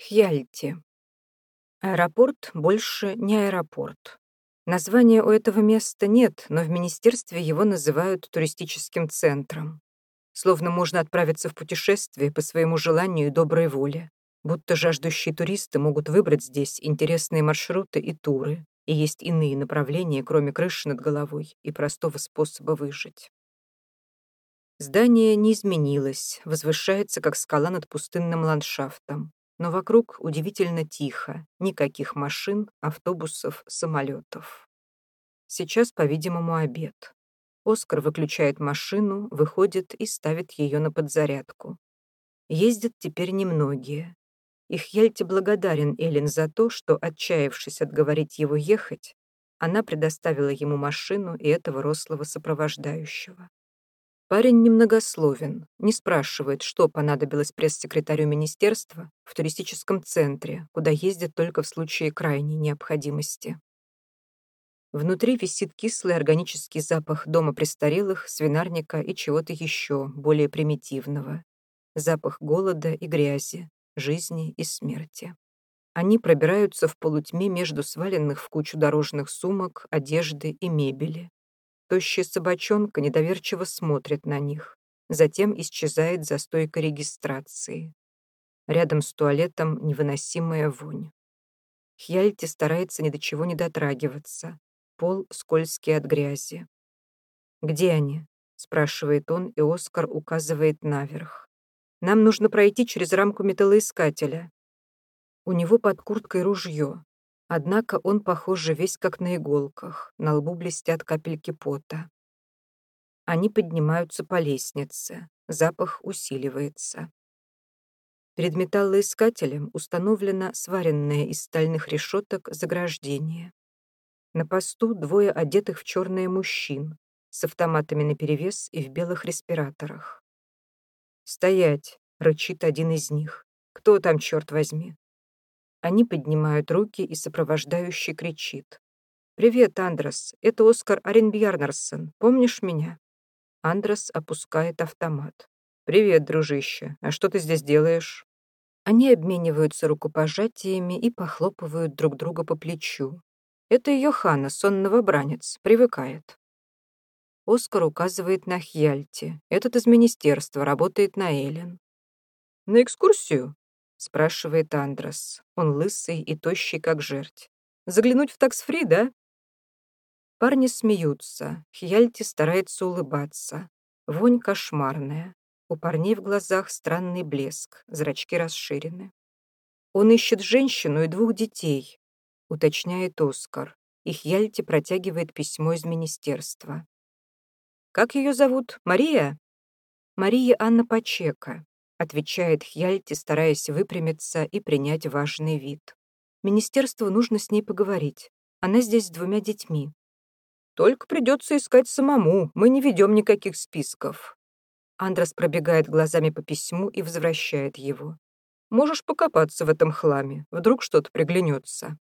Хьяльти. Аэропорт больше не аэропорт. Названия у этого места нет, но в министерстве его называют туристическим центром. Словно можно отправиться в путешествие по своему желанию и доброй воле. Будто жаждущие туристы могут выбрать здесь интересные маршруты и туры, и есть иные направления, кроме крыши над головой и простого способа выжить. Здание не изменилось, возвышается, как скала над пустынным ландшафтом но вокруг удивительно тихо, никаких машин, автобусов, самолетов. Сейчас, по-видимому, обед. Оскар выключает машину, выходит и ставит ее на подзарядку. Ездят теперь немногие. Их Хьельте благодарен Эллен за то, что, отчаявшись отговорить его ехать, она предоставила ему машину и этого рослого сопровождающего. Парень немногословен, не спрашивает, что понадобилось пресс-секретарю министерства в туристическом центре, куда ездят только в случае крайней необходимости. Внутри висит кислый органический запах дома престарелых, свинарника и чего-то еще, более примитивного. Запах голода и грязи, жизни и смерти. Они пробираются в полутьме между сваленных в кучу дорожных сумок, одежды и мебели. Тощая собачонка недоверчиво смотрит на них, затем исчезает за стойкой регистрации. Рядом с туалетом невыносимая вонь. Хьяльти старается ни до чего не дотрагиваться. Пол скользкий от грязи. «Где они?» — спрашивает он, и Оскар указывает наверх. «Нам нужно пройти через рамку металлоискателя». У него под курткой ружье, Однако он, похоже, весь как на иголках, на лбу блестят капельки пота. Они поднимаются по лестнице, запах усиливается. Перед металлоискателем установлено сваренное из стальных решеток заграждение. На посту двое одетых в черные мужчин с автоматами наперевес и в белых респираторах. «Стоять!» — рычит один из них. «Кто там, черт возьми?» Они поднимают руки, и сопровождающий кричит. «Привет, Андрес, это Оскар Аренбьярнерсон. Помнишь меня?» Андрес опускает автомат. «Привет, дружище. А что ты здесь делаешь?» Они обмениваются рукопожатиями и похлопывают друг друга по плечу. Это Йоханна, сон новобранец, привыкает. Оскар указывает на Хьяльти. Этот из министерства, работает на Эллен. «На экскурсию?» Спрашивает Андрес. Он лысый и тощий, как жерть. Заглянуть в такс-фри, да? Парни смеются. Хьяльти старается улыбаться. Вонь кошмарная. У парней в глазах странный блеск, зрачки расширены. Он ищет женщину и двух детей, уточняет Оскар. И Хьяльти протягивает письмо из министерства. «Как ее зовут? Мария?» «Мария Анна Пачека отвечает Хьяльти, стараясь выпрямиться и принять важный вид. Министерству нужно с ней поговорить. Она здесь с двумя детьми. Только придется искать самому, мы не ведем никаких списков. Андрес пробегает глазами по письму и возвращает его. Можешь покопаться в этом хламе, вдруг что-то приглянется.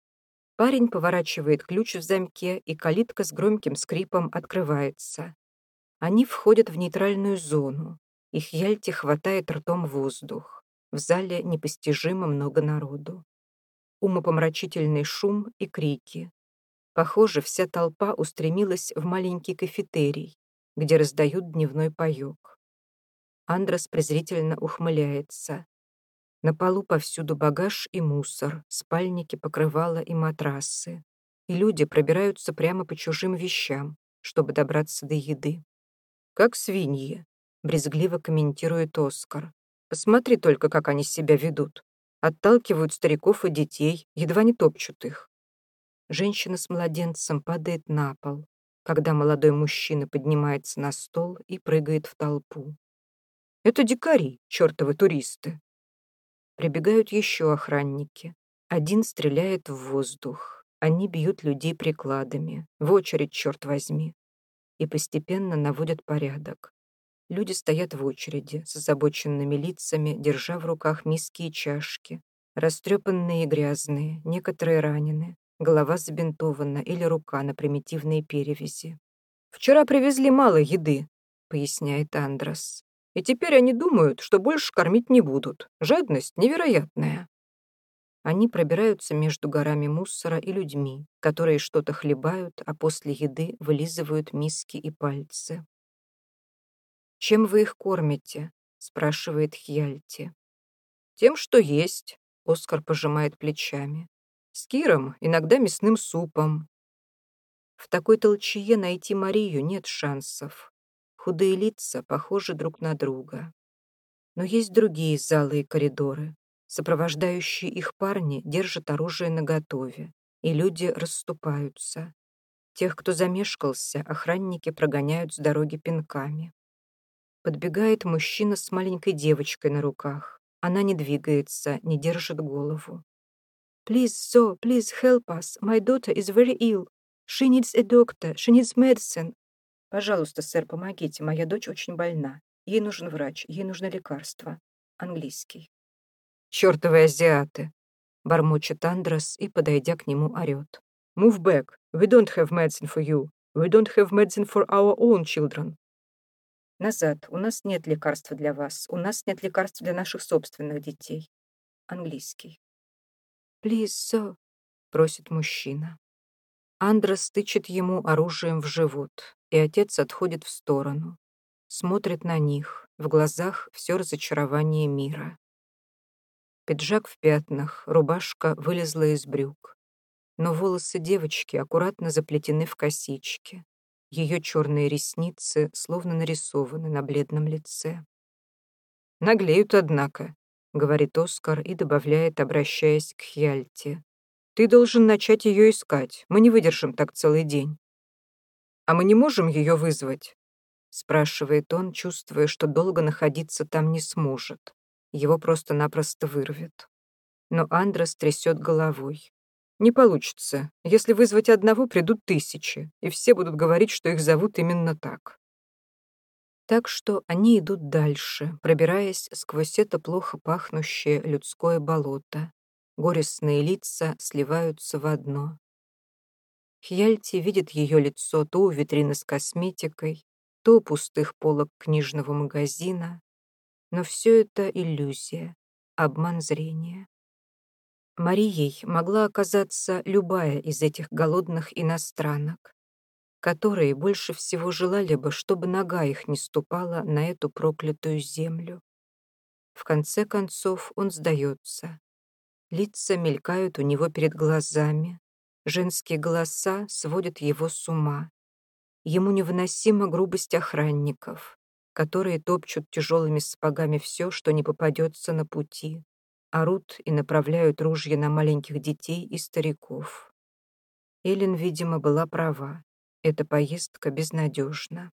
Парень поворачивает ключ в замке, и калитка с громким скрипом открывается. Они входят в нейтральную зону. Их Яльте хватает ртом воздух. В зале непостижимо много народу. Умопомрачительный шум и крики. Похоже, вся толпа устремилась в маленький кафетерий, где раздают дневной паёк. Андрес презрительно ухмыляется. На полу повсюду багаж и мусор, спальники, покрывала и матрасы. И люди пробираются прямо по чужим вещам, чтобы добраться до еды. Как свиньи, брезгливо комментирует Оскар. Посмотри только, как они себя ведут. Отталкивают стариков и детей, едва не топчут их. Женщина с младенцем падает на пол, когда молодой мужчина поднимается на стол и прыгает в толпу. Это дикари, чертовы туристы. Прибегают еще охранники. Один стреляет в воздух. Они бьют людей прикладами. В очередь, черт возьми. И постепенно наводят порядок. Люди стоят в очереди с озабоченными лицами, держа в руках миски и чашки. Растрепанные и грязные, некоторые ранены, голова забинтована или рука на примитивной перевязи. «Вчера привезли мало еды», — поясняет Андрос. «И теперь они думают, что больше кормить не будут. Жадность невероятная». Они пробираются между горами мусора и людьми, которые что-то хлебают, а после еды вылизывают миски и пальцы. «Чем вы их кормите?» — спрашивает Хьяльти. «Тем, что есть», — Оскар пожимает плечами. «С Киром, иногда мясным супом». В такой толчее найти Марию нет шансов. Худые лица похожи друг на друга. Но есть другие залы и коридоры, Сопровождающие их парни держат оружие наготове, и люди расступаются. Тех, кто замешкался, охранники прогоняют с дороги пинками. Подбегает мужчина с маленькой девочкой на руках. Она не двигается, не держит голову. «Please, so, please help us. My daughter is very ill. She needs a doctor. She needs medicine». «Пожалуйста, сэр, помогите. Моя дочь очень больна. Ей нужен врач, ей нужно лекарство». Английский. «Чёртовы азиаты!» — бормочет Андрес и, подойдя к нему, орёт. «Move back! We don't have medicine for you! We don't have medicine for our own children!» «Назад! У нас нет лекарства для вас! У нас нет лекарств для наших собственных детей!» Английский. «Please, sir!» — просит мужчина. Андрес тычет ему оружием в живот, и отец отходит в сторону. Смотрит на них, в глазах все разочарование мира. Пиджак в пятнах, рубашка вылезла из брюк. Но волосы девочки аккуратно заплетены в косички. Ее черные ресницы словно нарисованы на бледном лице. «Наглеют, однако», — говорит Оскар и добавляет, обращаясь к Хьяльте. «Ты должен начать ее искать. Мы не выдержим так целый день». «А мы не можем ее вызвать?» — спрашивает он, чувствуя, что долго находиться там не сможет его просто-напросто вырвет. Но Андрес трясет головой. Не получится. Если вызвать одного, придут тысячи, и все будут говорить, что их зовут именно так. Так что они идут дальше, пробираясь сквозь это плохо пахнущее людское болото. Горестные лица сливаются в одно. Хьяльти видит ее лицо то у витрины с косметикой, то у пустых полок книжного магазина, но все это иллюзия, обман зрения. Марией могла оказаться любая из этих голодных иностранок, которые больше всего желали бы, чтобы нога их не ступала на эту проклятую землю. В конце концов он сдается. Лица мелькают у него перед глазами, женские голоса сводят его с ума. Ему невыносима грубость охранников, которые топчут тяжелыми сапогами все, что не попадется на пути, орут и направляют ружья на маленьких детей и стариков. Эллен, видимо, была права. Эта поездка безнадежна.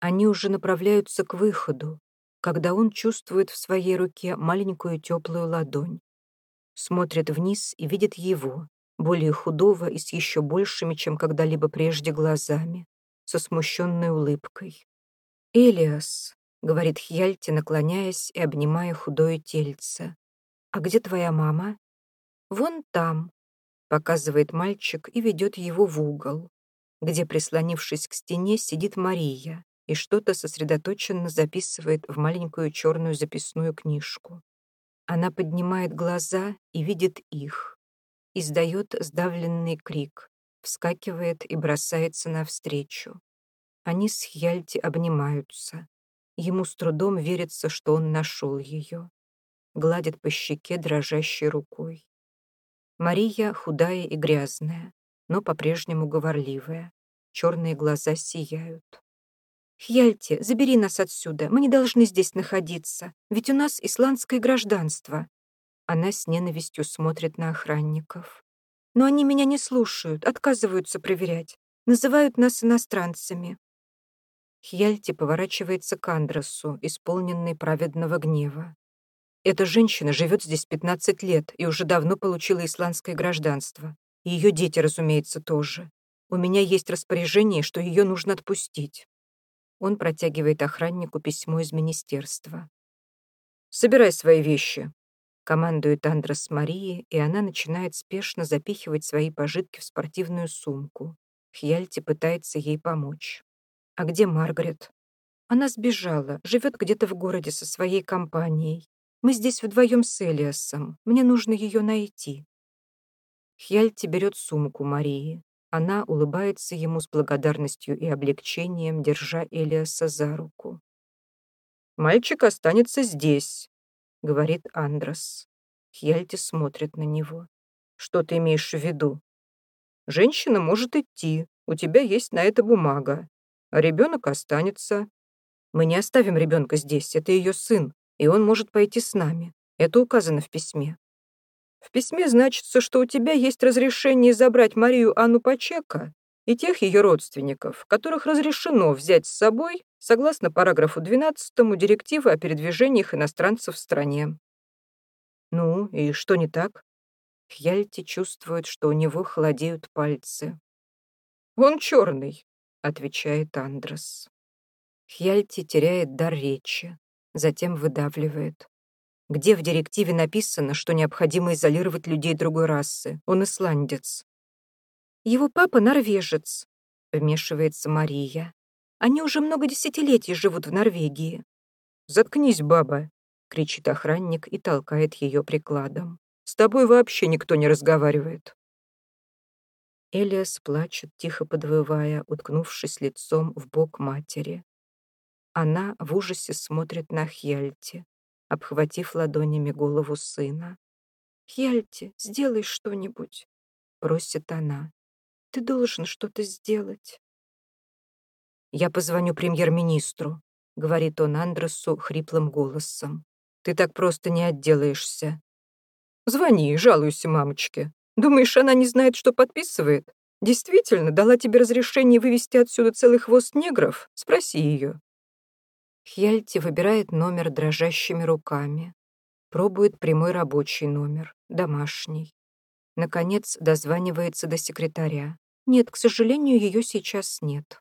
Они уже направляются к выходу, когда он чувствует в своей руке маленькую теплую ладонь. Смотрит вниз и видит его, более худого и с еще большими, чем когда-либо прежде, глазами, со смущенной улыбкой. «Элиас», — говорит Хьяльти, наклоняясь и обнимая худое тельце. «А где твоя мама?» «Вон там», — показывает мальчик и ведет его в угол, где, прислонившись к стене, сидит Мария и что-то сосредоточенно записывает в маленькую черную записную книжку. Она поднимает глаза и видит их. Издает сдавленный крик, вскакивает и бросается навстречу. Они с Хьяльти обнимаются. Ему с трудом верится, что он нашел ее. Гладит по щеке дрожащей рукой. Мария худая и грязная, но по-прежнему говорливая. Черные глаза сияют. «Хьяльти, забери нас отсюда, мы не должны здесь находиться, ведь у нас исландское гражданство». Она с ненавистью смотрит на охранников. «Но они меня не слушают, отказываются проверять, называют нас иностранцами. Хьяльти поворачивается к Андросу, исполненный праведного гнева. Эта женщина живет здесь 15 лет и уже давно получила исландское гражданство. И ее дети, разумеется, тоже. У меня есть распоряжение, что ее нужно отпустить. Он протягивает охраннику письмо из министерства. «Собирай свои вещи», — командует Андрос Марии, и она начинает спешно запихивать свои пожитки в спортивную сумку. Хьяльти пытается ей помочь. А где Маргарет? Она сбежала, живет где-то в городе со своей компанией. Мы здесь вдвоем с Элиасом. Мне нужно ее найти». Хьяльти берет сумку Марии. Она улыбается ему с благодарностью и облегчением, держа Элиаса за руку. «Мальчик останется здесь», — говорит Андрос. Хьяльти смотрит на него. «Что ты имеешь в виду?» «Женщина может идти, у тебя есть на это бумага, а ребенок останется. Мы не оставим ребенка здесь, это ее сын, и он может пойти с нами. Это указано в письме. В письме значится, что у тебя есть разрешение забрать Марию Анну Пачека и тех ее родственников, которых разрешено взять с собой согласно параграфу 12 директивы о передвижениях иностранцев в стране. Ну, и что не так? Хьяльти чувствует, что у него холодеют пальцы. «Он черный», — отвечает Андрес. Хьяльти теряет дар речи, затем выдавливает. Где в директиве написано, что необходимо изолировать людей другой расы? Он исландец. Его папа норвежец, вмешивается Мария. Они уже много десятилетий живут в Норвегии. Заткнись, баба, кричит охранник и толкает ее прикладом. С тобой вообще никто не разговаривает. Элиас плачет, тихо подвывая, уткнувшись лицом в бок матери. Она в ужасе смотрит на Хьяльти, обхватив ладонями голову сына. «Хьяльти, сделай что-нибудь», — просит она. «Ты должен что-то сделать». «Я позвоню премьер-министру», — говорит он Андресу хриплым голосом. «Ты так просто не отделаешься». «Звони, жалуйся мамочке. Думаешь, она не знает, что подписывает? Действительно, дала тебе разрешение вывести отсюда целый хвост негров? Спроси ее». Хьяльти выбирает номер дрожащими руками. Пробует прямой рабочий номер, домашний. Наконец дозванивается до секретаря. Нет, к сожалению, ее сейчас нет.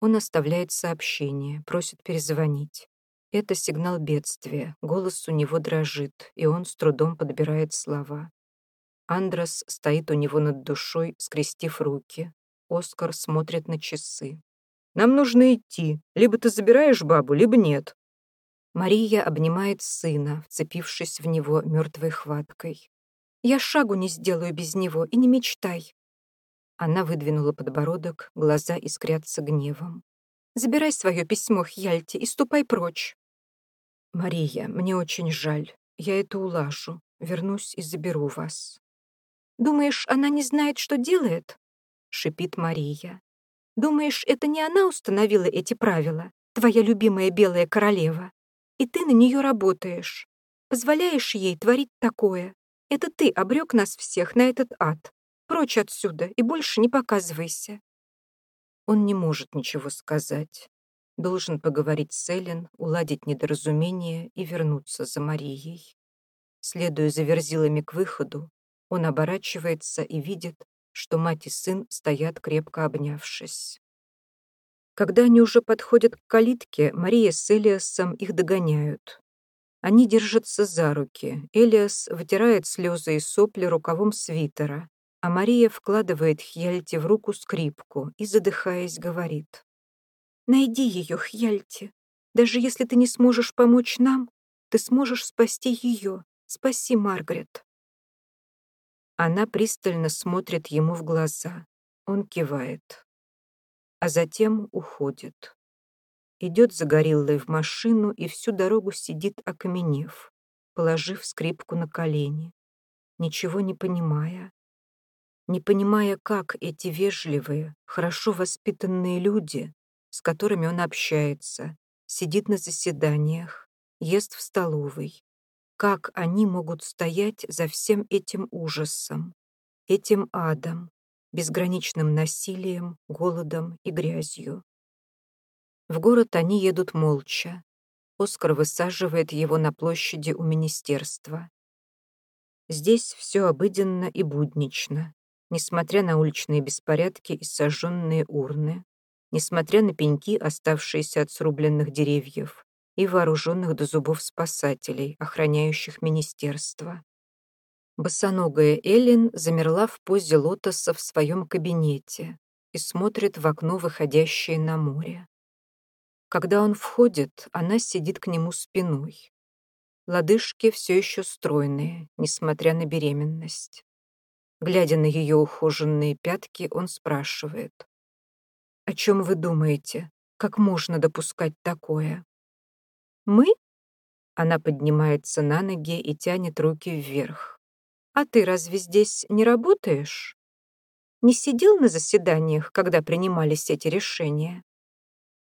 Он оставляет сообщение, просит перезвонить. Это сигнал бедствия, голос у него дрожит, и он с трудом подбирает слова. Андрес стоит у него над душой, скрестив руки. Оскар смотрит на часы. Нам нужно идти. Либо ты забираешь бабу, либо нет». Мария обнимает сына, вцепившись в него мертвой хваткой. «Я шагу не сделаю без него, и не мечтай». Она выдвинула подбородок, глаза искрятся гневом. «Забирай свое письмо, Хьяльте, и ступай прочь». «Мария, мне очень жаль. Я это улажу. Вернусь и заберу вас». «Думаешь, она не знает, что делает?» — шипит Мария. Думаешь, это не она установила эти правила, твоя любимая белая королева? И ты на нее работаешь. Позволяешь ей творить такое. Это ты обрек нас всех на этот ад. Прочь отсюда и больше не показывайся. Он не может ничего сказать. Должен поговорить с Эллен, уладить недоразумение и вернуться за Марией. Следуя за верзилами к выходу, он оборачивается и видит, что мать и сын стоят крепко обнявшись. Когда они уже подходят к калитке, Мария с Элиасом их догоняют. Они держатся за руки. Элиас вытирает слезы и сопли рукавом свитера, а Мария вкладывает Хьяльте в руку скрипку и, задыхаясь, говорит. «Найди ее, Хьяльте. Даже если ты не сможешь помочь нам, ты сможешь спасти ее. Спаси Маргарет». Она пристально смотрит ему в глаза. Он кивает. А затем уходит. Идет за гориллой в машину и всю дорогу сидит окаменев, положив скрипку на колени, ничего не понимая. Не понимая, как эти вежливые, хорошо воспитанные люди, с которыми он общается, сидит на заседаниях, ест в столовой, как они могут стоять за всем этим ужасом, этим адом, безграничным насилием, голодом и грязью? В город они едут молча. Оскар высаживает его на площади у министерства. Здесь все обыденно и буднично, несмотря на уличные беспорядки и сожженные урны, несмотря на пеньки, оставшиеся от срубленных деревьев, и вооруженных до зубов спасателей, охраняющих министерство. Босоногая Эллен замерла в позе лотоса в своем кабинете и смотрит в окно, выходящее на море. Когда он входит, она сидит к нему спиной. Лодыжки все еще стройные, несмотря на беременность. Глядя на ее ухоженные пятки, он спрашивает. «О чем вы думаете? Как можно допускать такое?» «Мы?» Она поднимается на ноги и тянет руки вверх. «А ты разве здесь не работаешь? Не сидел на заседаниях, когда принимались эти решения?»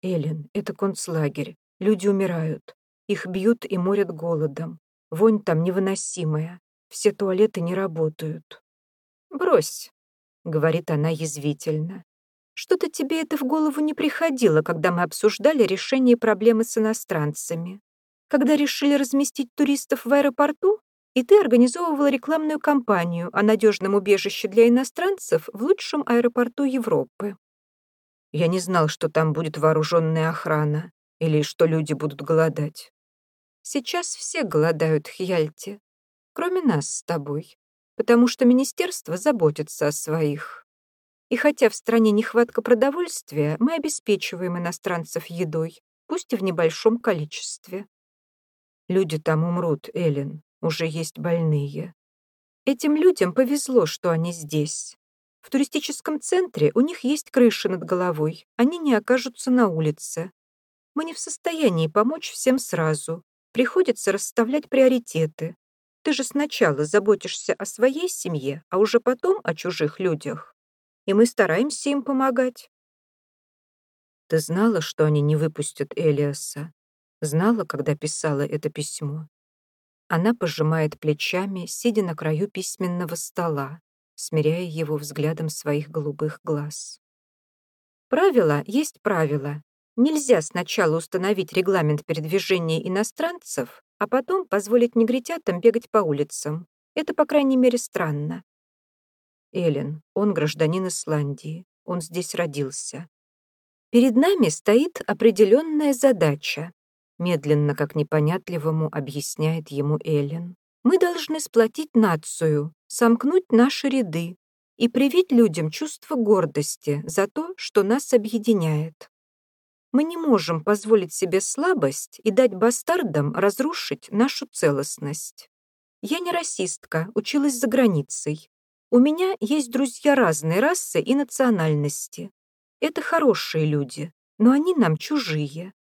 «Эллен, это концлагерь. Люди умирают. Их бьют и морят голодом. Вонь там невыносимая. Все туалеты не работают. «Брось», — говорит она язвительно. «Что-то тебе это в голову не приходило, когда мы обсуждали решение проблемы с иностранцами. Когда решили разместить туристов в аэропорту, и ты организовывала рекламную кампанию о надежном убежище для иностранцев в лучшем аэропорту Европы. Я не знал, что там будет вооруженная охрана или что люди будут голодать. Сейчас все голодают, Хьяльте, кроме нас с тобой, потому что министерство заботится о своих. И хотя в стране нехватка продовольствия, мы обеспечиваем иностранцев едой, пусть и в небольшом количестве. Люди там умрут, Эллен, уже есть больные. Этим людям повезло, что они здесь. В туристическом центре у них есть крыша над головой, они не окажутся на улице. Мы не в состоянии помочь всем сразу, Приходится расставлять приоритеты. Ты же сначала заботишься о своей семье, а уже потом о чужих людях. И мы стараемся им помогать. Ты знала, что они не выпустят Элиаса? Знала, когда писала это письмо? Она пожимает плечами, сидя на краю письменного стола, смиряя его взглядом своих голубых глаз. Правило есть правило, Нельзя сначала установить регламент передвижения иностранцев, а потом позволить негритятам бегать по улицам. Это, по крайней мере, странно. Эллен, он гражданин Исландии. Он здесь родился. Перед нами стоит определенная задача, медленно, как непонятливому, объясняет ему Эллен. Мы должны сплотить нацию, сомкнуть наши ряды и привить людям чувство гордости за то, что нас объединяет. Мы не можем позволить себе слабость и дать бастардам разрушить нашу целостность. Я не расистка, училась за границей. У меня есть друзья разной расы и национальности. Это хорошие люди, но они нам чужие.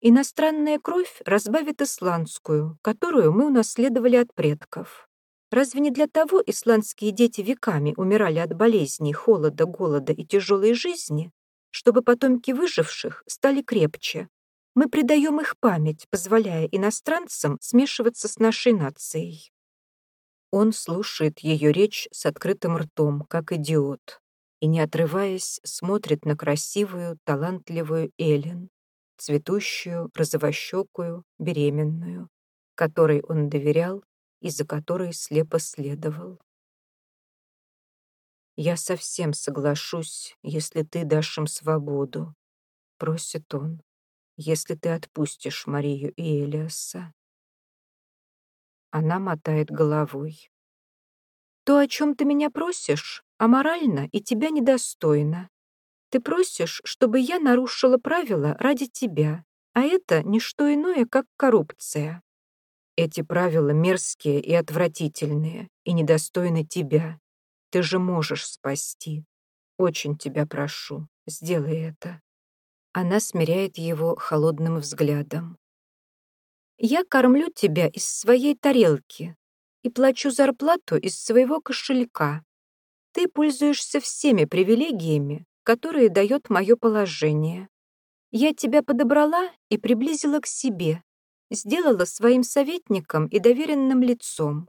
Иностранная кровь разбавит исландскую, которую мы унаследовали от предков. Разве не для того исландские дети веками умирали от болезней, холода, голода и тяжелой жизни, чтобы потомки выживших стали крепче. Мы предаем их память, позволяя иностранцам смешиваться с нашей нацией. Он слушает ее речь с открытым ртом, как идиот, и, не отрываясь, смотрит на красивую, талантливую Эллен, цветущую, розовощекую, беременную, которой он доверял и за которой слепо следовал. «Я совсем соглашусь, если ты дашь им свободу», — просит он, «если ты отпустишь Марию и Элиаса». Она мотает головой. «То, о чем ты меня просишь, аморально и тебя недостойно. Ты просишь, чтобы я нарушила правила ради тебя, а это не что иное, как коррупция. Эти правила мерзкие и отвратительные, и недостойны тебя. Ты же можешь спасти. Очень тебя прошу, сделай это». Она смиряет его холодным взглядом. «Я кормлю тебя из своей тарелки и плачу зарплату из своего кошелька. Ты пользуешься всеми привилегиями, которые дает мое положение. Я тебя подобрала и приблизила к себе, сделала своим советником и доверенным лицом.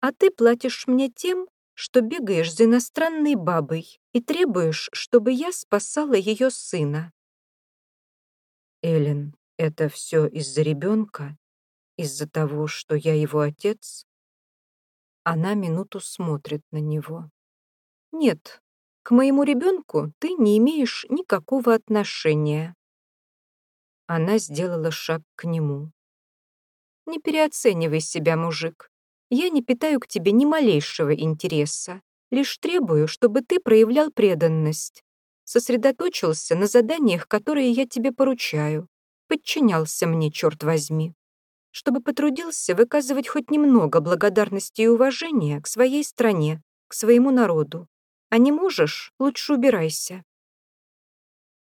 А ты платишь мне тем, что бегаешь за иностранной бабой и требуешь, чтобы я спасала ее сына. Эллен, это все из-за ребенка? Из-за того, что я его отец? Она минуту смотрит на него. Нет, к моему ребенку ты не имеешь никакого отношения. Она сделала шаг к нему. Не переоценивай себя, мужик. Я не питаю к тебе ни малейшего интереса, лишь требую, чтобы ты проявлял преданность, сосредоточился на заданиях, которые я тебе поручаю, подчинялся мне, черт возьми. чтобы потрудился выказывать хоть немного благодарности и уважения к своей стране, к своему народу. А не можешь, лучше убирайся.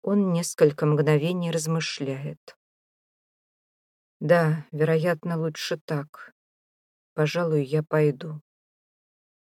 Он несколько мгновений размышляет. Да, вероятно, лучше так. Пожалуй, я пойду.